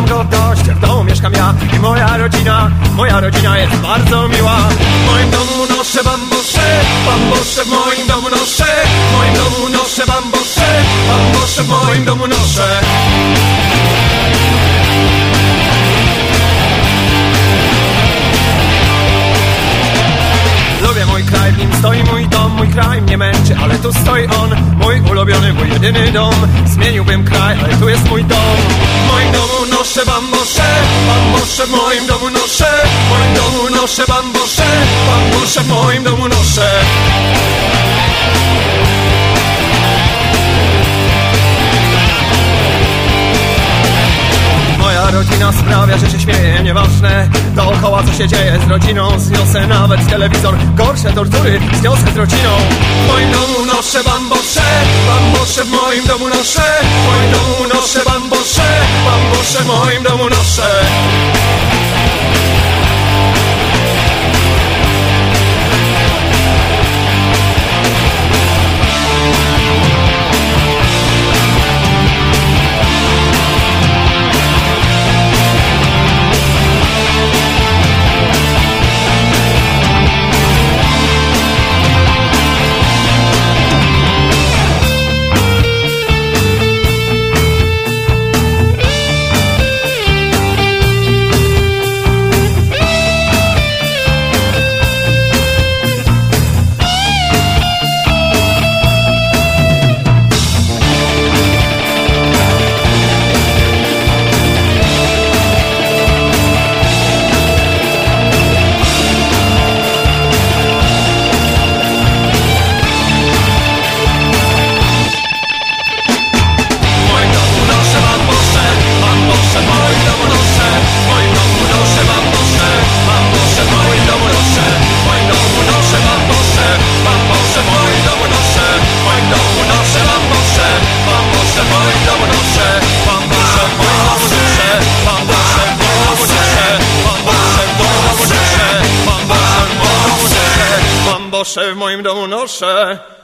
mam go dość W domu mieszkam ja i moja rodzina. Moja rodzina jest bardzo miła. W moim domu noszę bambusze Bambusze w moim domu noszę. W moim domu noszę bambusze Bambusze w moim domu noszę. Lubię mój kraj, w nim stoi mój dom. Mój kraj mnie męczy, ale tu stoi on. Mój ulubiony, mój jedyny dom. Zmieniłbym kraj, ale tu jest mój dom. W moim domu noszę bambosze Bambosze w moim domu noszę W moim domu noszę bambosze Bambosze w moim domu noszę. Moja rodzina sprawia, że się śmieje, nieważne. Dookoła co się dzieje z rodziną Zniosę nawet telewizor, gorsze tortury Zniosę z rodziną. W moim domu noszę bambosze Bambosze w moim domu noszę W moim domu noszę bambosze se mojim da mu nose nose, w moim domu nose.